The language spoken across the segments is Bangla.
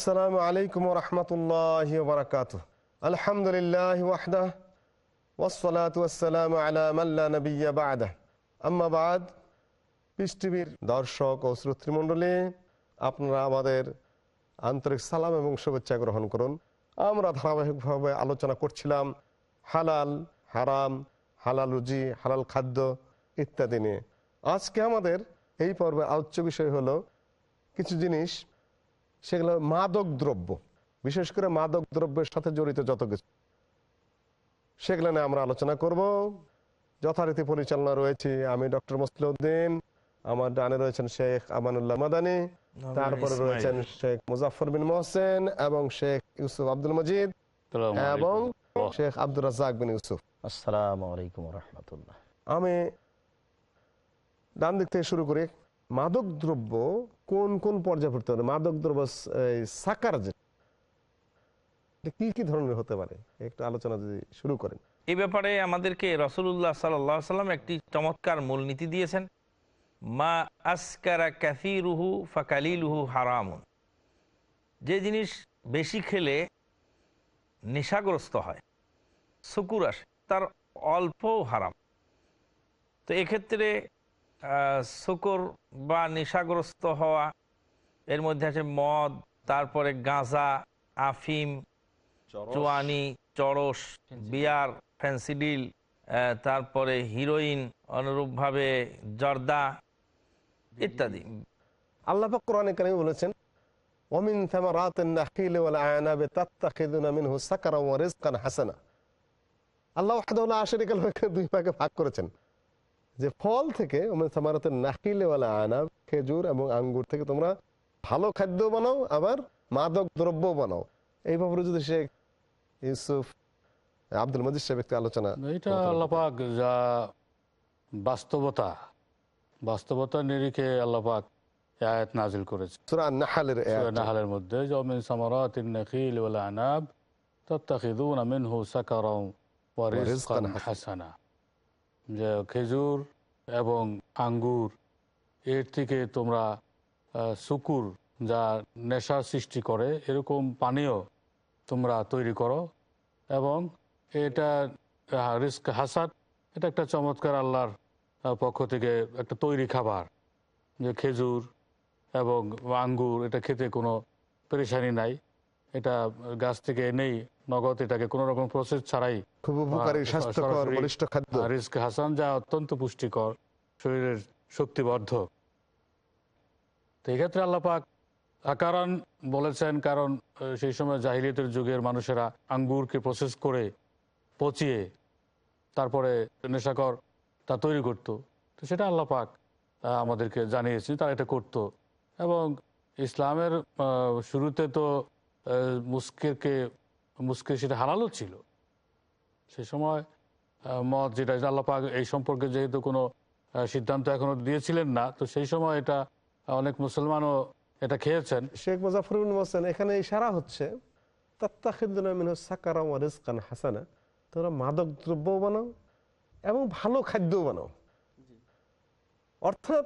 আসসালামু আলাইকুম রহমতুল্লাহ বারকাত আলহামদুলিল্লাহ ওয়াহদা ওসলাত ওয়াসালাম আলা মাল্লা নবিয়া বাদা। আম্মা বাদ, পিস টিভির দর্শক ও শ্রোতৃমণ্ডলী, আপনারা আমাদের আন্তরিক সালাম এবং শুভেচ্ছা গ্রহণ করুন। আমরা ধারাবাহিকভাবে আলোচনা করছিলাম হালাল, হারাম, হালাল রুজি, হালাল খাদ্য ইত্যাদি নিয়ে। আজকে আমাদের এই পর্বে আলোচ্য বিষয় হলো কিছু জিনিস সেগুলো মাদক দ্রব্য বিশেষ করে মাদক দ্রব্যের সাথে জড়িত যত কিছু। সেগুলো নিয়ে আমরা আলোচনা করব। যথারীতি পরিচালনা রয়েছে আমি ডক্টর মুসলিউদ্দিন আমার ডানে রয়েছেন শেখ আমানুল্লাহ মাদানি তারপরে রয়েছেন শেখ মুজাফর বিন মোহসেন এবং শেখ ইউসুফ আব্দুল মজিদ এবং শেখ আব্দুল রাজাক বিন ইউসুফ। আসসালামু আলাইকুম রহমতুল্লাহ আমি ডান দিক থেকে শুরু করি। মাদক দ্রব্য কোন কোন পর্যায়ে পড়তে পারে? মাদক দ্রব্য সাকার কি কি ধরনের হতে পারে? একটু আলোচনা যদি শুরু করেন। এই ব্যাপারে আমাদেরকে রসুল্লাহ সাল্লাম একটি চমৎকার মূলনীতি দিয়েছেন। মা আসকারা ক্যাফিরুহু ফাকালিলুহু হারামুন। যে জিনিস বেশি খেলে নেশাগ্রস্ত হয়, শুকুর আসে, তার অল্পও হারাম। তো এক্ষেত্রে শুকুর বা নেশাগ্রস্ত হওয়া এর মধ্যে আছে মদ তারপরে গাঁজা আফিম চুয়ানি চড়স বিয়ার ফ্যান্সিডিল তারপরে হিরোইন অনুরূপভাবে জর্দা ইত্যাদি। আল্লাহ পাক কোরআনে কারিমে বলেছেন ওমিন ওয়াল আনাবি তাত্তাখিদুনা মিনহু সাকারা ওয়া রিজকান হাসানা। আল্লাহ ওয়াহদাহু লা শারীকা লাহু দুই ভাগে ভাগ করেছেন। যে ফল থেকে ওমিন থামারাতিন নাখিল ওয়াল আনাব খেজুর এবং আঙ্গুর থেকে তোমরা ভালো খাদ্য বানাও আবার মাদক দ্রব্য বানাও। এইভাবে যদি শেখ ইউসুফ আব্দুল মজিদ সাহেব একটু আলোচনা এটা আল্লাপাক যা বাস্তবতা বাস্তবতা নিরিখে আল্লাপাক আয়াত নাজিল করেছে। সূরা নাহালের। নাহালের মধ্যে জমিন সামারাতিন নাখিল ওয়াল আনাব তাত্তাখিদুনা মিনহু সাকারাও ওয়া রিজকান হাসানা। যে খেজুর এবং আঙ্গুর, এর থেকে তোমরা শুকুর যা নেশা সৃষ্টি করে, এরকম পানীয় তোমরা তৈরি করো এবং এটা রিস্ক হাসান এটা একটা চমৎকার আল্লাহর পক্ষ থেকে একটা তৈরি খাবার। যে খেজুর এবং আঙ্গুর, এটা খেতে কোনো পেরেশানি নাই। এটা গাছ থেকে এনেই নগদ এটাকে কোনো রকম প্রসেস ছাড়াই খুব উপকারী স্বাস্থ্যকর বলিষ্ঠ খাদ্য। রিস্ক হাসান যা অত্যন্ত পুষ্টিকর শরীরের শক্তিবর্ধক। তো এক্ষেত্রে আল্লাপাক বলেছেন কারণ সেই সময় জাহিলিয়তের যুগের মানুষেরা আঙ্গুরকে প্রসেস করে পচিয়ে তারপরে নেশাকর তা তৈরি করত। তো সেটা আল্লাপাক আমাদেরকে জানিয়েছে তারা এটা করত। এবং ইসলামের শুরুতে তো মুস্কিরকে মুস্কির সেটা হালালও ছিল। সে সময় মদ যেটা আল্লাপাক এই সম্পর্কে যেহেতু কোনো সিদ্ধান্ত এখনও দিয়েছিলেন না তো সেই সময় এটা অনেক মুসলমানও এটা খেয়েছেন। শেখ মুজাফর বিন মোহসেন এখানে ইশারা হচ্ছে তাত্তাখিদুনা মিনহু সাকারা ওয়া রিজকান হাসানা। তোমরা মাদক দ্রব্য বানাও এবং ভালো খাদ্য বানাও। অর্থাৎ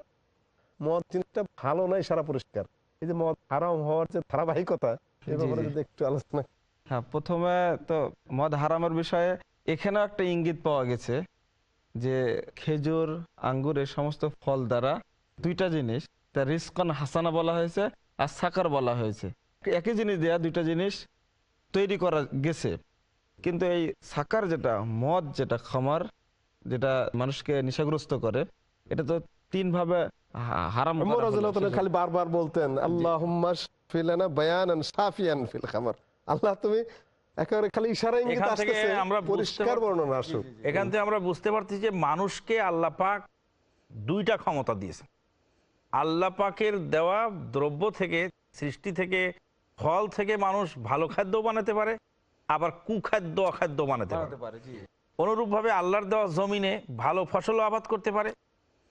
মদ জিনিসটা ভালো নয় সারা পরিষ্কার। এই যে মদ হারাম হওয়ার যে ধারাবাহিকতা এই ব্যাপারে যদি একটু আলোচনা হ্যাঁ প্রথমে তো মদ হারামের বিষয়ে এখানেও একটা ইঙ্গিত পাওয়া গেছে যে খেজুর আঙ্গুর এই সমস্ত ফল দ্বারা দুইটা জিনিস তা রিস্কন হাসানা বলা হয়েছে আর সাকার বলা হয়েছে। একই জিনিস দেয়া দুইটা জিনিস তৈরি করা গেছে। কিন্তু এই সাকার যেটা মদ যেটা খামার যেটা মানুষকে নেশাগ্রস্ত করে এটা তো তিন ভাবে হারাম খালি বারবার বলতেন ফিলানা ফিল খামার। আল্লাহ তুমি একেবারে খালি ইশারা ইঙ্গিত এখান থেকে আসতেছে। আমরা বুঝতে পরিষ্কার বর্ণনা আসুক। এখান থেকে আমরা বুঝতে পারছি যে মানুষকে আল্লাহ পাক দুইটা ক্ষমতা দিয়েছে আল্লাহ পাকের দেওয়া দ্রব্য থেকে সৃষ্টি থেকে ফল থেকে মানুষ ভালো খাদ্য বানাতে পারে আবার কুখাদ্য অখাদ্য বানাতে পারে। অনুরূপভাবে আল্লাহর দেওয়া জমিনে ভালো ফসলও আবাদ করতে পারে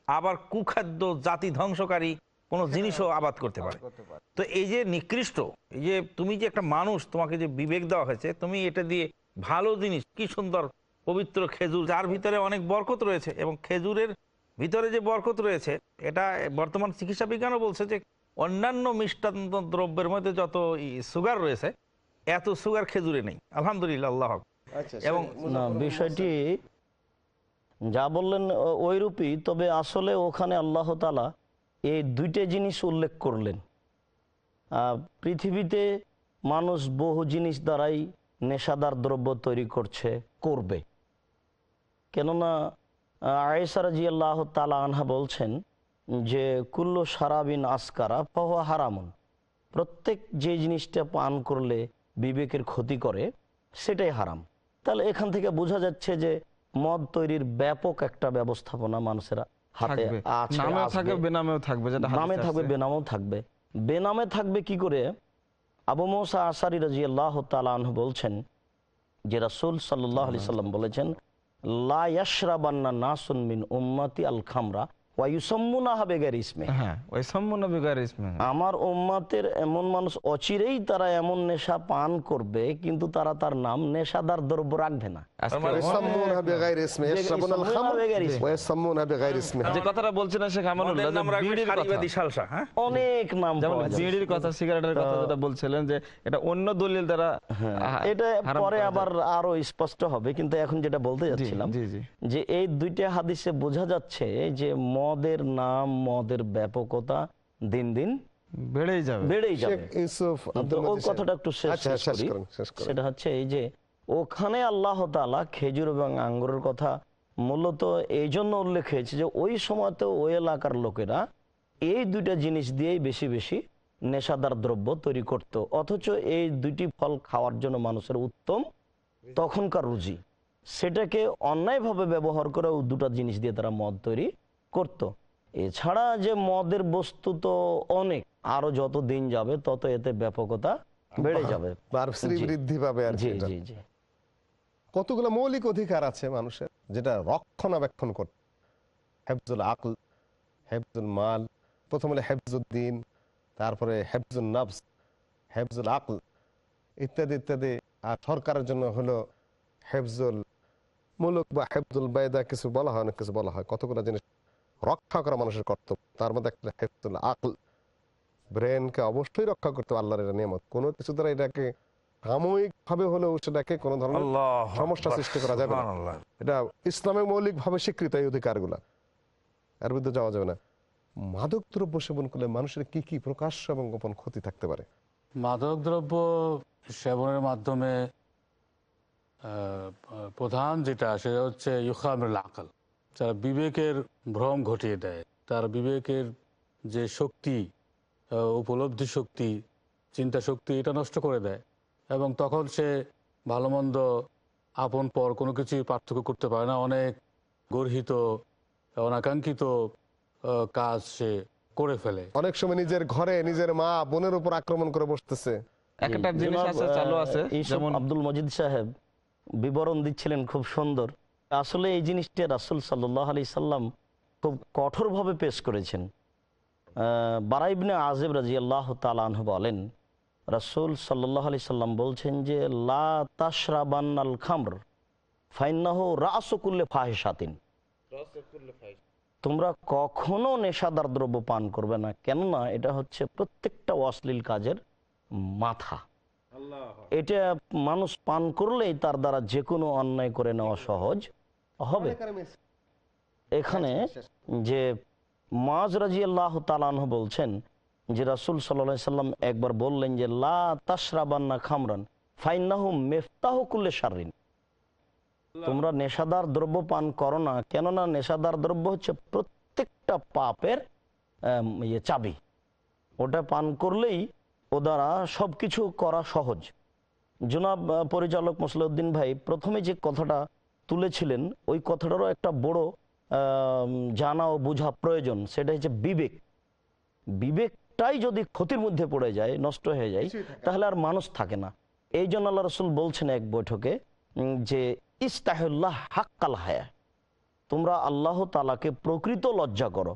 আবার কুখাদ্য জাতি ধ্বংসকারী কোনো জিনিসও আবাদ করতে পারে। তো এই যে নিকৃষ্ট এই যে তুমি যে একটা মানুষ তোমাকে যে বিবেক দেওয়া হয়েছে তুমি এটা দিয়ে ভালো জিনিস কি সুন্দর পবিত্র খেজুর যার ভিতরে অনেক বরকত রয়েছে এবং খেজুরের ভিতরে যে বরকত রয়েছে এটা বর্তমান চিকিৎসা বিজ্ঞানও বলছে যে অন্যান্য মিষ্টান্ত দ্রব্যের মধ্যে যত সুগার রয়েছে এত সুগার খেজুরে নেই। আলহামদুলিল্লাহ আল্লাহ হক। আচ্ছা এবং বিষয়টি যা বললেন ওইরূপই তবে আসলে ওখানে আল্লাহ তালা এই দুইটা জিনিস উল্লেখ করলেন। পৃথিবীতে মানুষ বহু জিনিস দ্বারাই নেশাদার দ্রব্য তৈরি করছে, করবে। কেননা আয়েসারাজি আল্লাহ তালা আনহা বলছেন যে, কুল্ল সারাবিন আসকারা পাওয়া হারামুন। প্রত্যেক যে জিনিসটা পান করলে বিবেকের ক্ষতি করে, সেটাই হারাম। তাহলে এখান থেকে বোঝা যাচ্ছে যে, মদ তৈরির ব্যাপক একটা ব্যবস্থাপনা মানুষের হাতে নামেও থাকবে বেনামেও থাকবে যেটা নামে থাকবে বেনামেও থাকবে। বেনামে থাকবে কি করে? আবু মৌসা আসারি রাজি আল্লাহ তালাহ বলছেন যে রাসুল সাল্লাহ আলি সাল্লাম বলেছেন লা ইয়াশরাবান্না নাসুন মিন উম্মাতি আল খামরা হ্যাঁ আমার উম্মাতের এমন মানুষ অচিরেই তারা এমন নেশা পান করবে কিন্তু তারা তার নাম নেশাদার দ্রব্য রাখবে না। বলছিলেন শেখ আমানুল্লাহ মদের যে নাম রাখবে বিড়ির কথা। সারিবাদী সালসা হ্যাঁ? অনেক নাম যেমন পাওয়া যাবে। বিড়ির কথা সিগারেটের কথা যেটা বলছিলেন যে এটা অন্য দলিল দ্বারা এটা পরে আবার আরও স্পষ্ট হবে কিন্তু এখন যেটা বলতে যাচ্ছিলাম জি জি। যে এই দুইটা হাদিসে বোঝা যাচ্ছে যে মদের নাম মদের ব্যাপকতা দিন দিন বেড়েই যাবে। বেড়েই যাবে। ওই কথাটা একটু শেষ আচ্ছা সেটা হচ্ছে এই যে ওখানে আল্লাহ তাআলা খেজুর এবং আঙ্গুরের কথা মূলত এই জন্য উল্লেখ হয়েছে যে ওই সময়তে ওই এলাকার লোকেরা এই দুইটা জিনিস দিয়েই বেশি বেশি নেশাদার দ্রব্য তৈরি করত। অথচ এই দুইটি ফল খাওয়ার জন্য মানুষের উত্তম তখনকার রুজি। সেটাকে অন্যায়ভাবে ব্যবহার করে ওই দুটো জিনিস দিয়ে তারা মদ তৈরি করত। এছাড়া যে মদের বস্তু তো অনেক আরও যত দিন যাবে তত এতে ব্যাপকতা বেড়ে যাবে। বৃদ্ধি পাবে আর জি জি জি। কতগুলো মৌলিক অধিকার আছে মানুষের যেটা রক্ষণাবেক্ষণ করতে হেফজুল আকল হেফজুল মাল প্রথম হলো হেফজুদ্দিন তারপরে হেফজুল নফস হেফজুল আকল ইত্যাদি ইত্যাদি। আর সরকারের জন্য হলো হেফজুল মুলুক বা হেফজুল বেদা কিছু বলা হয় অনেক কিছু বলা হয়। কতগুলো জিনিস রক্ষা করা মানুষের কর্তব্য। তার মধ্যে একটা হেফজুল আকল। ব্রেনকে অবশ্যই রক্ষা করতে হবে আল্লাহর এটা নিয়ামত। কোনো কিছু দ্বারা এটাকে সাময়িক ভাবে হলেও সেটাকে কোনো ধরনের সমস্যা সৃষ্টি করা যাবে না। এটা ইসলামে মৌলিক ভাবে স্বীকৃত এই অধিকারগুলা। এর বিরুদ্ধে যাওয়া যাবে না। মাদক দ্রব্য সেবন করলে মানুষের কি কি প্রকাশ্য এবং গোপন ক্ষতি থাকতে পারে? মাদক দ্রব্য সেবনের মাধ্যমে আহ, প্রধান যেটা সেটা হচ্ছে ইউখামুল আকল। যারা বিবেকের ভ্রম ঘটিয়ে দেয়। তার বিবেকের যে শক্তি আহ, উপলব্ধি শক্তি চিন্তা শক্তি এটা নষ্ট করে দেয়। এবং তখন সে ভালো মন্দ আপন পর কোনো কিছুই পার্থক্য করতে পারে না। অনেক গর্হিত অনাকাঙ্ক্ষিত আহ, কাজ সে করে ফেলে। অনেক সময় নিজের ঘরে নিজের মা বোনের উপর আক্রমণ করে বসতেছে। একটা জিনিস আছে চালু আছে। যেমন আব্দুল মজিদ সাহেব বিবরণ দিচ্ছিলেন খুব সুন্দর। আসলে এই জিনিসটা রাসুল সাল্লাহ আলি সাল্লাম খুব কঠোরভাবে পেশ করেছেন। বারাইবনে আজেব রাজি আল্লাহ তালাহ বলেন রাসুল সাল্লাহ আলি সাল্লাম বলছেন যে লা তাসরাবান আল খামর ফাইন্নাহ রাসকুল্লে ফাহেসাতিন তোমরা কখনো নেশাদার দ্রব্য পান করবে না কেননা এটা হচ্ছে প্রত্যেকটা অশ্লীল কাজের মাথা। এটা মানুষ পান করলেই তার দ্বারা যে কোনো অন্যায় করে নেওয়া সহজ হবে। এখানে যে মাজ রাজি আল্লাহ তালাহ বলছেন যে রাসুল সাল্লা সাল্লাম একবার বললেন যে লা তাসরাবান্না খামরান ফাইনাহু মেফতাহ কুল্লে সারিন তোমরা নেশাদার দ্রব্য পান করো না কেননা নেশাদার দ্রব্য হচ্ছে প্রত্যেকটা পাপের ইয়ে চাবি। ওটা পান করলেই ও দ্বারা সব কিছু করা সহজ। জনাব পরিচালক মুসলিউদ্দিন ভাই প্রথমে যে কথাটা তুলেছিলেন ওই কথাটারও একটা বড় জানা ও বোঝা প্রয়োজন সেটা হচ্ছে বিবেক। বিবেকটাই যদি ক্ষতির মধ্যে পড়ে যায় নষ্ট হয়ে যায় তাহলে আর মানুষ থাকে না। এই জন্য আল্লাহ রসুল বলছেন এক বৈঠকে যে ইস্তাহুল্লাহ হাক্কাল হায়া তোমরা আল্লাহ তালাকে প্রকৃত লজ্জা করো।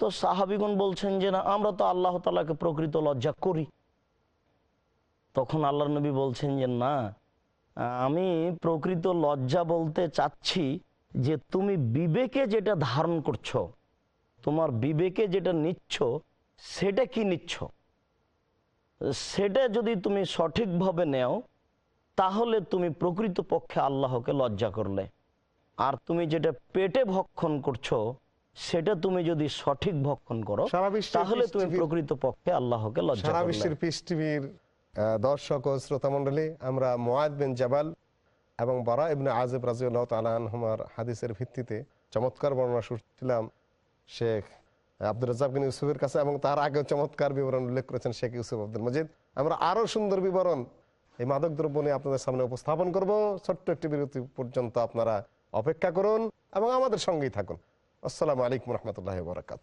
তো সাহাবিগুন বলছেন যে না আমরা তো আল্লাহ তালাকে প্রকৃত লজ্জা করি। তখন আল্লাহ নবী বলছেন যে না আমি প্রকৃত লজ্জা বলতে চাচ্ছি যে তুমি বিবেকে যেটা ধারণ করছ তোমার বিবেকে যেটা নিচ্ছ সেটা কি নিচ্ছ? সেটা যদি তুমি সঠিকভাবে নেও তাহলে তুমি প্রকৃত পক্ষে আল্লাহকে লজ্জা করলে। আর তুমি যেটা পেটে ভক্ষণ করছ সেটা তুমি যদি সঠিক ভক্ষণ করো তাহলে তুমি পৃথিবীর- প্রকৃত পক্ষে আল্লাহকে লজ্জা সারা বিশ্বের টিভির দর্শক ও শ্রোতা মন্ডলী আমরা মোয়াদ বিন জাবাল এবং বারা ইবনে আজব রাজিউল্লাহ তালানহমার হাদিসের ভিত্তিতে চমৎকার বর্ণনা শুনছিলাম শেখ আব্দুল রাজাক বিন ইউসুফের কাছে এবং তার আগে চমৎকার বিবরণ উল্লেখ করেছেন শেখ ইউসুফ আব্দুল মজিদ। আমরা আরও সুন্দর বিবরণ, এই মাদক দ্রব্য নিয়ে আপনাদের সামনে উপস্থাপন করব। ছোট্ট একটি বিরতি পর্যন্ত আপনারা অপেক্ষা করুন এবং আমাদের সঙ্গেই থাকুন। আসসালামু আলাইকুম রহমতুল্লাহ বরাকাত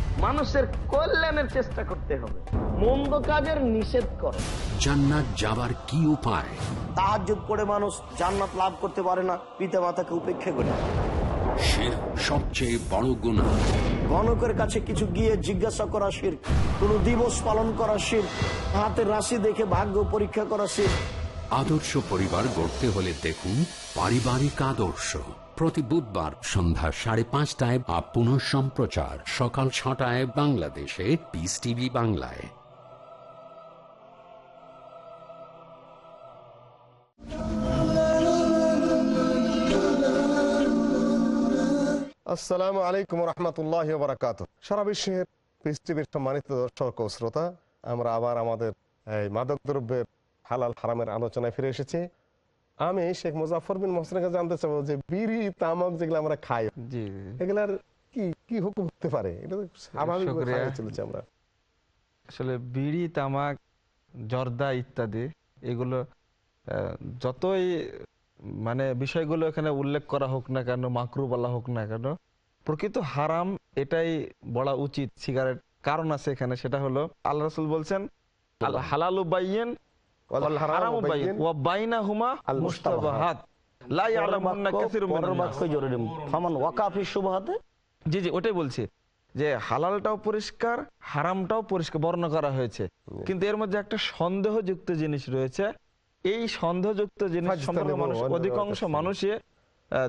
মানুষের কল্যাণের চেষ্টা করতে হবে। মন্দ কাজের নিষেধ করে। জান্নাত যাবার কি উপায়? তাহাজ করে মানুষ জান্নাত লাভ করতে পারে না পিতা মাতাকে উপেক্ষা করে। শির সবচেয়ে বড় গুণা গণকের কাছে কিছু গিয়ে জিজ্ঞাসা করা শির কোন দিবস পালন করা শির হাতের রাশি দেখে ভাগ্য পরীক্ষা করা শির। আদর্শ পরিবার গড়তে হলে দেখুন পারিবারিক আদর্শ। প্রতি বুধবার সন্ধ্যা সাড়ে পাঁচটায় বা পুনঃ সম্প্রচার সকাল ছটায় বাংলাদেশে পিস টিভি বাংলায়। আসসালামু আলাইকুম রহমতুল্লাহ বারাকাত সারা বিশ্বের পৃথিবীর সম্মানিত দর্শক ও শ্রোতা, আমরা আবার আমাদের এই মাদক দ্রব্যের হালাল হারামের আলোচনায় ফিরে এসেছি। আমি শেখ মুজাফর বিন মোহসেনকে জানতে চাবো যে বিড়ি তামাক যেগুলো আমরা খাই এগুলার কি কি হুকুম হতে পারে? এটা স্বাভাবিক। চলেছে আমরা। আসলে বিড়ি তামাক জর্দা ইত্যাদি এগুলো যতই মানে বিষয়গুলো এখানে উল্লেখ করা হোক না কেন মাকরু বলা হোক না কেন প্রকৃত হারাম এটাই বলা উচিত সিগারেট। কারণ আছে এখানে সেটা হলো আল্লাহ রসুল বলছেন হালালু বাইয়েন জি জি ওটাই বলছি যে হালালটাও পরিষ্কার হারামটাও পরিষ্কার বর্ণনা করা হয়েছে। কিন্তু এর মধ্যে একটা সন্দেহযুক্ত জিনিস রয়েছে। এই সন্দেহযুক্ত জিনিস সম্পর্কে মানুষ অধিকাংশ। মানুষে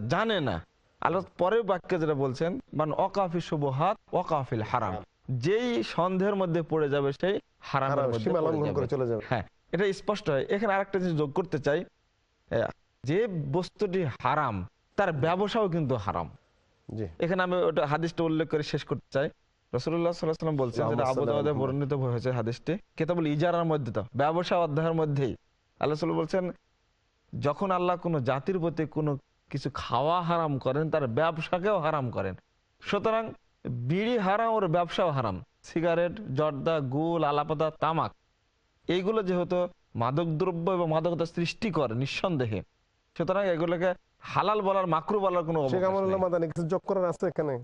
জানে না। আল্লাহ পরের বাক্যে যেটা বলছেন মানে অকাফি শুভহাত অকাফিল হারাম। যেই সন্দেহের মধ্যে পড়ে যাবে সেই হারাম, হ্যাঁ এটা স্পষ্ট হয়। এখানে আরেকটা জিনিস যোগ করতে চাই। যে বস্তুটি হারাম তার ব্যবসাও কিন্তু হারাম। এখানে আমি ওটা হাদিসটা উল্লেখ করে শেষ করতে চাই। রসুল্লাহ সাল্লাহ সাল্লাম বলছেন যেটা আবু সাল্লি বর্ণিত হয়েছে হাদিসটি। কেতাবুল ইজারার মধ্যে তো ব্যবসা অধ্যায়ের মধ্যেই। আল্লাহ সাল্লাম বলছেন যখন আল্লাহ কোনো জাতির প্রতি কোনো কিছু খাওয়া হারাম করেন তার ব্যবসাকেও হারাম করেন। সুতরাং বিড়ি হারাম ওর ব্যবসাও হারাম। সিগারেট জর্দা গুল আলাপাতা তামাক। এইগুলো যেহেতু মাদক দ্রব্য এবং মাদকতা সৃষ্টি করে নিঃসন্দেহে। সুতরাং এগুলোকে হালাল বলার মাকরু বলার কোনো শেখ অবকাশ আমরুল্লাহ নেই। মাদানি কিছু যোগ করার আছে এখানে?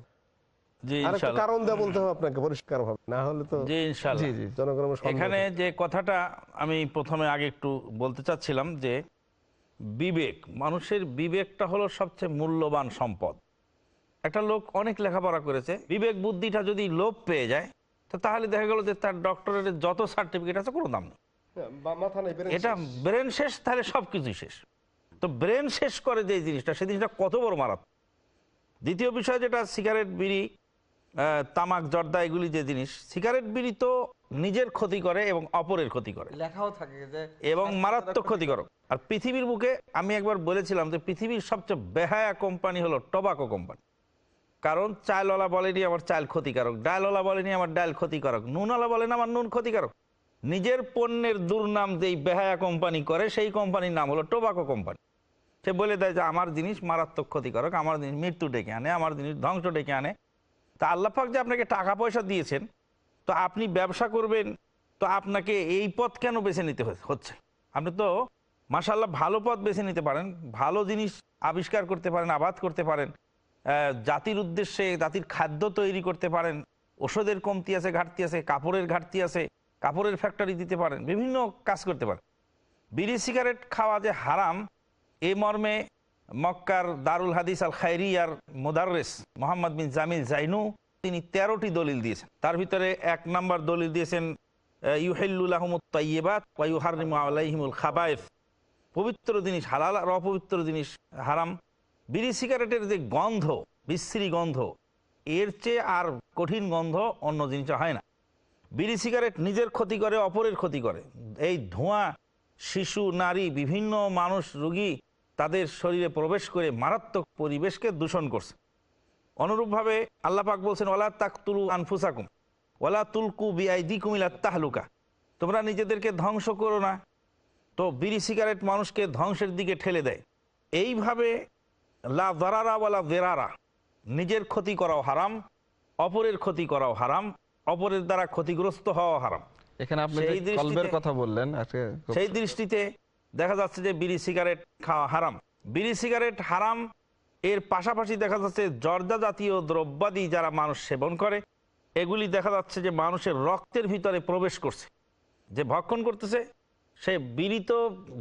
জি আর একটা ইনশাল্লাহ কারণ দেওয়া বলতে হবে আপনাকে পরিষ্কার ভাবে না হলে তো জি ইনশাল্লাহ জি জি জনগণের সন্দেহ এখানে যে কথাটা আমি প্রথমে আগে একটু বলতে চাচ্ছিলাম যে বিবেক মানুষের বিবেকটা হলো সবচেয়ে মূল্যবান সম্পদ। একটা লোক অনেক লেখাপড়া করেছে বিবেক বুদ্ধিটা যদি লোপ পেয়ে যায় তো তাহলে দেখা গেল যে তার ডক্টরের যত সার্টিফিকেট আছে কোনো দাম নেই। বা মাথা নেই brain এটা ব্রেন শেষ তাহলে সব কিছুই শেষ। তো ব্রেন শেষ করে যে জিনিসটা সেই জিনিসটা কত বড় মারাত্মক। দ্বিতীয় বিষয় যেটা সিগারেট বিড়ি তামাক জর্দা এগুলি যে জিনিস সিগারেট বিড়ি তো নিজের ক্ষতি করে এবং অপরের ক্ষতি করে। লেখাও থাকে যে এবং মারাত্মক ক্ষতিকারক। আর পৃথিবীর বুকে আমি একবার বলেছিলাম যে পৃথিবীর সবচেয়ে বেহায়া কোম্পানি হলো টোবাকো কোম্পানি কারণ চালওয়ালা বলেনি আমার চাল ক্ষতিকারক, ডালওয়ালা বলেনি আমার ডাল ক্ষতিকারক, নুনওয়ালা বলেন আমার নুন ক্ষতিকারক। নিজের পণ্যের দুর্নাম যেই বেহায়া কোম্পানি করে, সেই কোম্পানির নাম হলো টোবাকো কোম্পানি। সে বলে দেয় যে আমার জিনিস মারাত্মক ক্ষতিকারক, আমার জিনিস মৃত্যু ডেকে আনে, আমার জিনিস ধ্বংস ডেকে আনে। তা আল্লাপাক যে আপনাকে টাকা পয়সা দিয়েছেন, তো আপনি ব্যবসা করবেন, তো আপনাকে এই পথ কেন বেছে নিতে হচ্ছে- আপনি তো মাসাল্লাহ ভালো পথ বেছে নিতে পারেন, ভালো জিনিস আবিষ্কার করতে পারেন, আবাদ করতে পারেন। জাতির উদ্দেশ্যে জাতির খাদ্য তৈরি করতে পারেন। ওষুধের কমতি আছে, ঘাটতি আছে, কাপড়ের ঘাটতি আছে, কাপড়ের ফ্যাক্টরি দিতে পারেন, বিভিন্ন কাজ করতে পারেন। বিড়ি সিগারেট খাওয়া যে হারাম, এ মর্মে মক্কার দারুল হাদিস আল খাইরি আর মোদারেস মোহাম্মদ বিন জামিল জাইনু, তিনি তেরোটি দলিল দিয়েছেন। তার ভিতরে এক নম্বর দলিল দিয়েছেন ইউহেল্লুল্লাহমুত্তাইবাত ওয়াইহারিম আলাইহিমুল খাবায়েফ পবিত্র জিনিস হালাল আর অপবিত্র জিনিস হারাম। বিড়ি সিগারেটের যে গন্ধ, বিশ্রী গন্ধ, এর চেয়ে আর কঠিন গন্ধ অন্য জিনিসে হয় না। বিড়ি সিগারেট নিজের ক্ষতি করে, অপরের ক্ষতি করে। এই ধোঁয়া, শিশু, নারী, বিভিন্ন মানুষ, রুগী তাদের শরীরে প্রবেশ করে মারাত্মক পরিবেশকে দূষণ করছে। অনুরূপভাবে আল্লাপাক বলছেন ওলা তাকতুলু আনফুসাকুম ওলা তুলকু বিআই দিকুমিলা তাহলুকা। তোমরা নিজেদেরকে ধ্বংস করো না। তো বিড়ি সিগারেট মানুষকে ধ্বংসের দিকে ঠেলে দেয়। এইভাবে লা দারারা ওয়ালা দেরারা। নিজের ক্ষতি করাও হারাম অপরের ক্ষতি করাও হারাম অপরের দ্বারা ক্ষতিগ্রস্ত হওয়া হারাম। এখানে আপনি কলবের কথা বললেন সেই দৃষ্টিতে দেখা যাচ্ছে যে বিড়ি সিগারেট খাওয়া হারাম। বিড়ি সিগারেট হারাম এর পাশাপাশি দেখা যাচ্ছে জর্দা জাতীয় দ্রব্যাদি যারা মানুষ সেবন করে এগুলি দেখা যাচ্ছে যে মানুষের রক্তের ভিতরে প্রবেশ করছে। যে ভক্ষণ করতেছে সে বিড়ি তো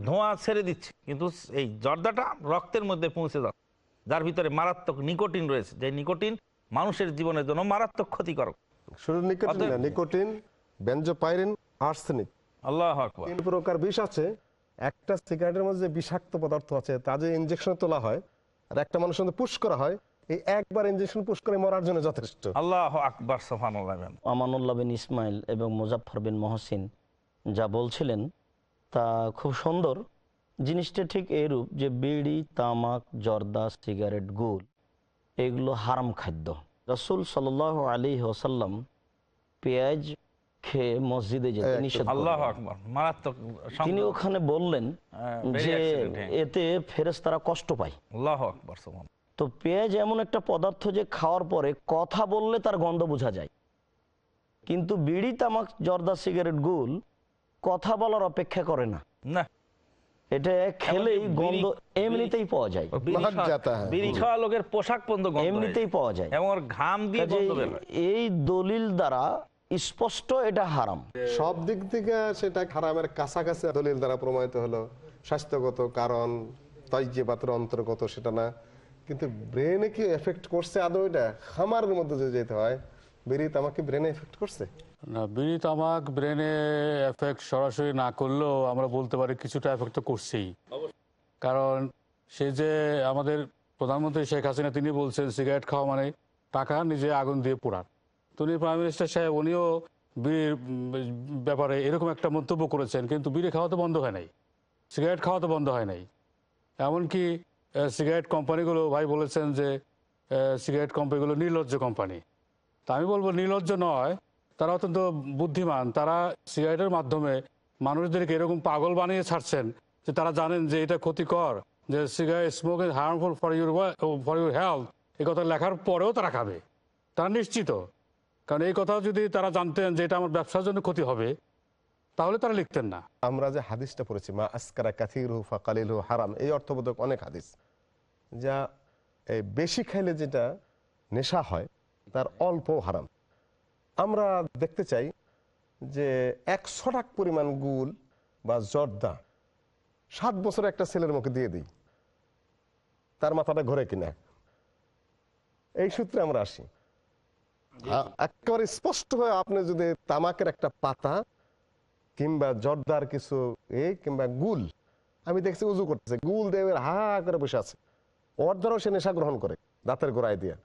ধোঁয়া ছেড়ে দিচ্ছে কিন্তু এই জর্দাটা রক্তের মধ্যে পৌঁছে যাচ্ছে। যার ভিতরে মারাত্মক নিকোটিন রয়েছে। যে নিকোটিন মানুষের জীবনের জন্য মারাত্মক ক্ষতিকারক। শুধু নিকোটিন নিকোটিন বেনজোপাইরিন আর্সেনিক। আল্লাহ আকবর। তিন প্রকার বিষ আছে। একটা সিগারেটের মধ্যে যে বিষাক্ত পদার্থ আছে তা যে ইনজেকশনে তোলা হয় আর একটা মানুষের মধ্যে পুশ করা হয় এই একবার ইনজেকশন পুশ করে মরার জন্য যথেষ্ট। আল্লাহ আকবর সোফান আমানুল্লাহ বিন ইসমাইল এবং মুজাফর বিন মহসিন যা বলছিলেন তা খুব সুন্দর। জিনিসটা ঠিক এরূপ যে বিড়ি তামাক জর্দা সিগারেট গুল এগুলো হারাম খাদ্য। রসুল সাল আলী ওসাল্লাম পেঁয়াজ খেয়ে মসজিদে যেতে নিষেধ তিনি ওখানে বললেন হ্যাঁ, যে হ্যাঁ। এতে ফেরেশতারা কষ্ট পায়। আল্লাহ আকবর সোমান তো পেঁয়াজ এমন একটা পদার্থ যে খাওয়ার পরে কথা বললে তার গন্ধ বোঝা যায়। কিন্তু বিড়ি তামাক জর্দা সিগারেট গুল কথা বলার অপেক্ষা করে না। না। এটা খেলেই গন্ধ এমনিতেই পাওয়া যায়। বিড়ি খাওয়া- লোকের পোশাক পর্যন্ত এমনিতেই পাওয়া যায়। এবং ঘাম দিয়ে। এই দলিল দ্বারা স্পষ্ট এটা হারাম। সব দিক থেকে সেটা হারামের কাছাকাছি দলিল দ্বারা প্রমাণিত হলো। স্বাস্থ্যগত কারণ তৈজেবাতের অন্তর্গত সেটা না। কিন্তু ব্রেনে কি এফেক্ট করছে আদৌ এটা? খামারের মধ্যে যদি যেতে হয় বেরি আমাকে ব্রেনে এফেক্ট করছে? না বিড়ি তামাক ব্রেনে এফেক্ট সরাসরি না করলেও আমরা বলতে পারি কিছুটা এফেক্ট তো করছেই। কারণ সে যে আমাদের প্রধানমন্ত্রী শেখ হাসিনা, তিনি বলছেন সিগারেট খাওয়া মানে টাকা নিজে আগুন দিয়ে পোড়ান তো উনি প্রাইম মিনিস্টার সাহেব, উনিও বিড়ির ব্যাপারে এরকম একটা মন্তব্য করেছেন, কিন্তু বিড়ি খাওয়া তো বন্ধ হয় নাই। সিগারেট খাওয়া তো বন্ধ হয় নাই। এমনকি সিগারেট কোম্পানিগুলো ভাই বলেছেন যে সিগারেট কোম্পানিগুলো নির্লজ্জ কোম্পানি তা আমি বলব নির্লজ্জ নয় তারা অত্যন্ত বুদ্ধিমান। তারা সিগারেটের মাধ্যমে মানুষদেরকে এরকম পাগল বানিয়ে ছাড়ছেন যে তারা জানেন যে এটা ক্ষতিকর, যে cigarette smoke is harmful for your for your health এই কথা লেখার পরেও তারা খাবে। তারা নিশ্চিত। কারণ এই কথা যদি তারা জানতেন যে এটা আমার ব্যবসার জন্য ক্ষতি হবে, তাহলে তারা লিখতেন না। আমরা যে হাদিসটা পড়েছি, মা আসকারা কাথির হু ফাকালিল হু হারাম, এই অর্থবোধক অনেক হাদিস। যা বেশি খাইলে যেটা নেশা হয়, তার অল্প হারাম। আমরা দেখতে চাই যে একশো টাক পরিমাণ গুল বা জর্দা সাত বছর একটা ছেলের মুখে দিয়ে দিই। তার মাথাটা ঘরে কিনা। এই সূত্রে আমরা আসি। একেবারে স্পষ্ট হয়ে আপনি যদি তামাকের একটা পাতা কিংবা জর্দার কিছু এ কিংবা গুল আমি দেখছি উজু করতেছে গুল দেবের হা করে বসে আছে। ওর দ্বারাও সে নেশা গ্রহণ করে দাঁতের গোড়ায় দিয়ে।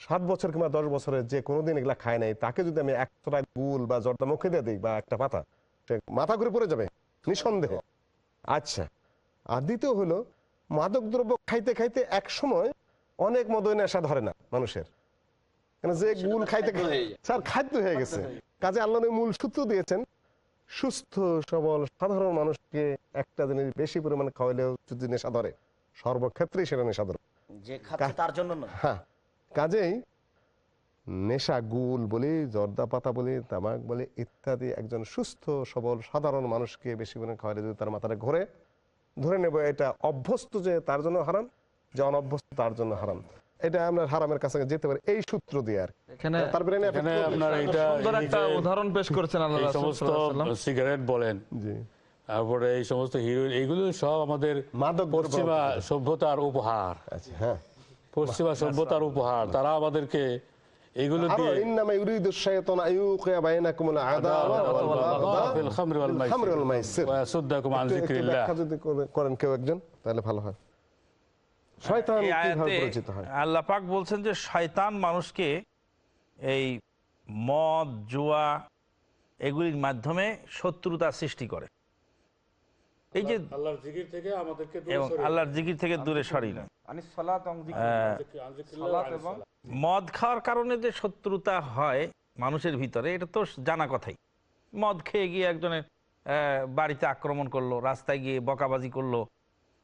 সাত বছর কিংবা দশ বছরে যে কোনোদিন এগুলা খায় নাই তাকে যদি আমি একটা গুল বা জর্দা মুখে দিয়ে দিই বা একটা পাতা সে মাথা ঘুরে পড়ে যাবে নিঃসন্দেহ। আচ্ছা। আর দ্বিতীয় হলো মাদক দ্রব্য খাইতে খাইতে এক সময় অনেক মদয় নেশা ধরে না মানুষের। যে গুল খাইতে স্যার খাদ্য হয়ে গেছে। কাজে আল্লাহ মূল সূত্র দিয়েছেন সুস্থ সবল সাধারণ মানুষকে একটা জিনিস বেশি পরিমাণে খাওয়াইলেও যদি নেশা ধরে সর্বক্ষেত্রেই সেটা নেশা ধরে। তার জন্য হ্যাঁ। কাজেই নেশা গুল বলি জর্দা পাতা বলি তামাক বলি ইত্যাদি একজন সুস্থ সবল সাধারণ মানুষকে বেশি পরিমাণে খাওয়ালে যদি তার মাথাটা ঘুরে ধরে নেব এটা অভ্যস্ত যে তার জন্য হারাম যে অনভ্যস্ত তার জন্য হারাম। এটা আমরা হারামের কাছে যেতে পারি এই সূত্র দিয়ে আর এখানে তার আপনার এইটা একটা উদাহরণ পেশ করেছেন আল্লাহ সমস্ত সাল্লাল্লাহু সিগারেট বলেন জি। তারপরে এই সমস্ত হিরোইন এগুলো সব আমাদের মাদক পশ্চিমা সভ্যতার উপহার। আচ্ছা হ্যাঁ। পশ্চিমা সভ্যতার উপহার তারা আমাদেরকে এগুলো দিয়ে ইন্নামা ইউরিদু শাইতানু আইয়ুকিয়া বাইনাকুমুল আদাওয়া ওয়াল বাগদা ফিল খামরি ওয়াল মাইসির। খামরি ওয়াল মাইসির। ওয়া ইয়াসুদ্দাকুম আন একটু- একটু যিকরিল্লাহ। যদি করেন কেউ একজন তাহলে ভালো হয় শয়তান এই কীভাবে পরিচিত হয় আল্লাহ পাক বলছেন যে শয়তান মানুষকে এই মদ জুয়া এগুলির মাধ্যমে শত্রুতা সৃষ্টি করে এই যে আল্লাহর জিকির থেকে আমাদেরকে এবং আল্লাহর জিকির থেকে দূরে সরি না এবং মদ খাওয়ার কারণে যে শত্রুতা হয় মানুষের ভিতরে এটা তো জানা কথাই। মদ খেয়ে গিয়ে একজনের আহ, বাড়িতে আক্রমণ করল রাস্তায় গিয়ে বকাবাজি করল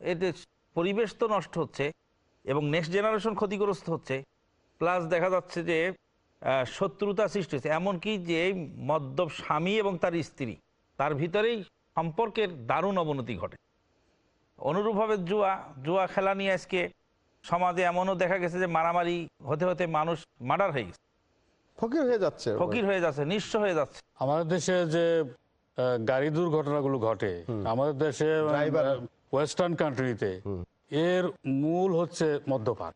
এতে পরিবেশ তো নষ্ট হচ্ছে এবং নেক্সট জেনারেশন ক্ষতিগ্রস্ত হচ্ছে। প্লাস দেখা যাচ্ছে যে আহ, শত্রুতা সৃষ্টি হচ্ছে। এমনকি যে মদ্যপ স্বামী এবং তার স্ত্রী তার ভিতরেই সম্পর্কের দারুণ অবনতি ঘটে। অনুরূপভাবে জুয়া জুয়া খেলা নিয়ে আজকে সমাজে এমনও দেখা গেছে যে মারামারি হতে হতে মানুষ মার্ডার হয়ে গেছে। ফকির হয়ে যাচ্ছে। ফকির হয়ে যাচ্ছে নিঃস্ব হয়ে যাচ্ছে। আমাদের দেশে যে গাড়ি দুর্ঘটনাগুলো ঘটে আমাদের দেশে ওয়েস্টার্ন কান্ট্রিতে এর মূল হচ্ছে মদ্যপান।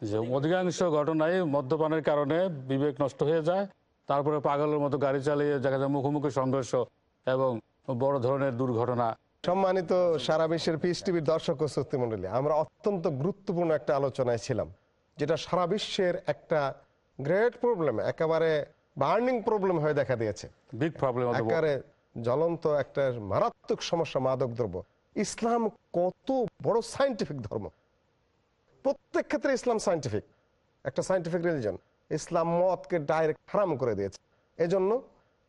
যে অধিকাংশ ঘটনায় মদ্যপানের কারণে বিবেক নষ্ট হয়ে যায় তারপরে পাগলের মতো গাড়ি চালিয়ে দেখা যায় মুখোমুখি সংঘর্ষ এবং বড় ধরনের দুর্ঘটনা। সম্মানিত সারা বিশ্বের পিস টিভির দর্শক ও শ্রোতৃ মন্ডলী আমরা অত্যন্ত গুরুত্বপূর্ণ একটা আলোচনায় ছিলাম যেটা সারা বিশ্বের একটা গ্রেট প্রবলেম একেবারে বার্নিং প্রবলেম হয়ে দেখা দিয়েছে। বিগ প্রবলেম একেবারে জ্বলন্ত একটা মারাত্মক সমস্যা মাদক দ্রব্য। ইসলাম কত বড় সাইন্টিফিক ধর্ম। প্রত্যেক ক্ষেত্রে ইসলাম সাইন্টিফিক একটা সাইন্টিফিক রিলিজন ইসলাম মতকে ডাইরেক্ট হারাম করে দিয়েছে। এজন্য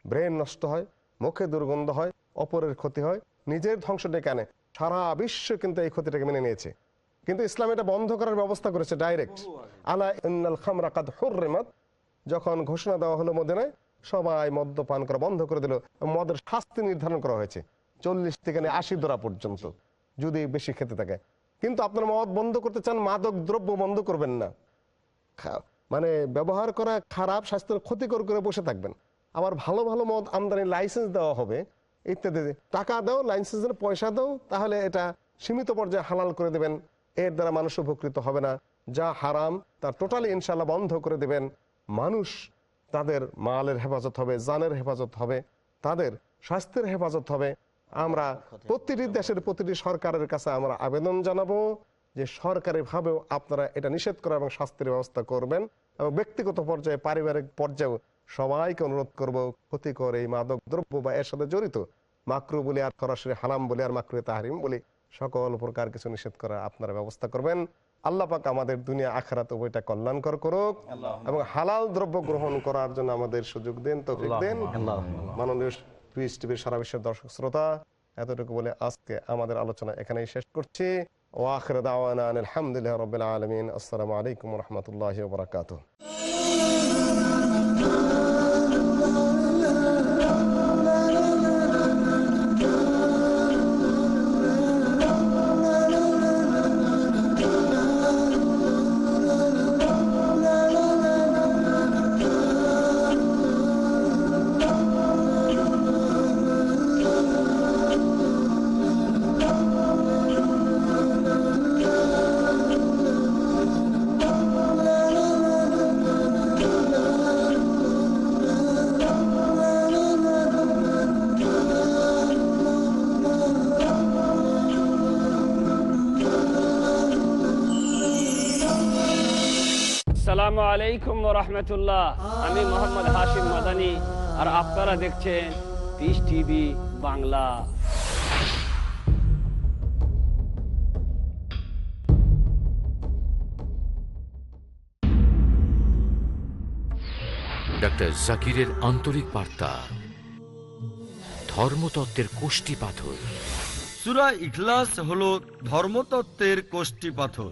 ব্রেন নষ্ট হয় মুখে দুর্গন্ধ হয় অপরের ক্ষতি হয়, নিজের ধ্বংস ডেকে আনে। সারা বিশ্ব কিন্তু এই ক্ষতিটাকে মেনে নিয়েছে। কিন্তু ইসলাম এটা বন্ধ করার ব্যবস্থা করেছে ডাইরেক্ট আলা যখন ঘোষণা দেওয়া হলো মদিনায়, সবাই মদ্যপান করা বন্ধ করে দিল। মদের শাস্তি নির্ধারণ করা হয়েছে। চল্লিশ থেকে আশি ধরা পর্যন্ত, যদি বেশি খেতে থাকে। কিন্তু আপনার মদ বন্ধ করতে চান, মাদক দ্রব্য বন্ধ করবেন না। মানে ব্যবহার করা খারাপ, স্বাস্থ্যের ক্ষতিকর করে বসে থাকবেন। আবার ভালো ভালো মদ আমদানি লাইসেন্স দেওয়া হবে। ইত্যাদি। টাকা দাও লাইসেন্সের পয়সা দাও, তাহলে এটা সীমিত পর্যায়ে হালাল করে দেবেন। এর দ্বারা মানুষ উপকৃত হবে না। যা হারাম, তা টোটালি ইনশাল্লাহ বন্ধ করে দেবেন। মানুষ তাদের মালের হেফাজত হবে, জানের হেফাজত হবে, তাদের স্বাস্থ্যের হেফাজত হবে। আমরা প্রতিটি দেশের প্রতিটি সরকারের কাছে আমরা আবেদন জানাব যে সরকারিভাবেও আপনারা এটা নিষেধ করা এবং শাস্তির ব্যবস্থা করবেন এবং ব্যক্তিগত পর্যায়ে, পারিবারিক পর্যায়েও সবাইকে অনুরোধ করব ক্ষতিকর এই মাদক দ্রব্য বা এর সাথে জড়িত মাকরু বলে আর সরাসরি হালাম বলে আর মাকরু তাহারিম বলে সকল প্রকার কিছু নিষেধ করার আপনারা ব্যবস্থা করবেন। আল্লাহ পাক আমাদের দুনিয়া আখারাত উভয়টা কল্যাণকর করুক এবং হালাল দ্রব্য গ্রহণ করার জন্য আমাদের সুযোগ দেন তৌফিক দেন। মাননীয় টিভির সারা বিশ্বের দর্শক শ্রোতা এতটুকু বলে আজকে আমাদের আলোচনা এখানেই শেষ করছি। ওয়াখির দাওয়ানা আলহামদুলিল্লাহ রবিল আলমিন। আসসালামু আলাইকুম রহমতুল্লাহ বরাকাতুহ। আসসালামু আলাইকুম রহমতুল্লাহ। আমি মোহাম্মদ হাশিম মাদানি আর আপনারা দেখছেন পিস টিভি বাংলা। ডক্টর জাকিরের আন্তরিক বার্তা। ধর্মতত্ত্বের কোষ্টি পাথর। সুরা ইখলাস হলো ধর্মতত্ত্বের কোষ্টি পাথর।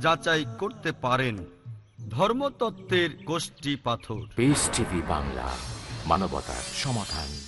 যাচাই করতে পারেন ধর্মতত্ত্বের গোষ্ঠী পাথর। বাংলা মানবতার সমাধান।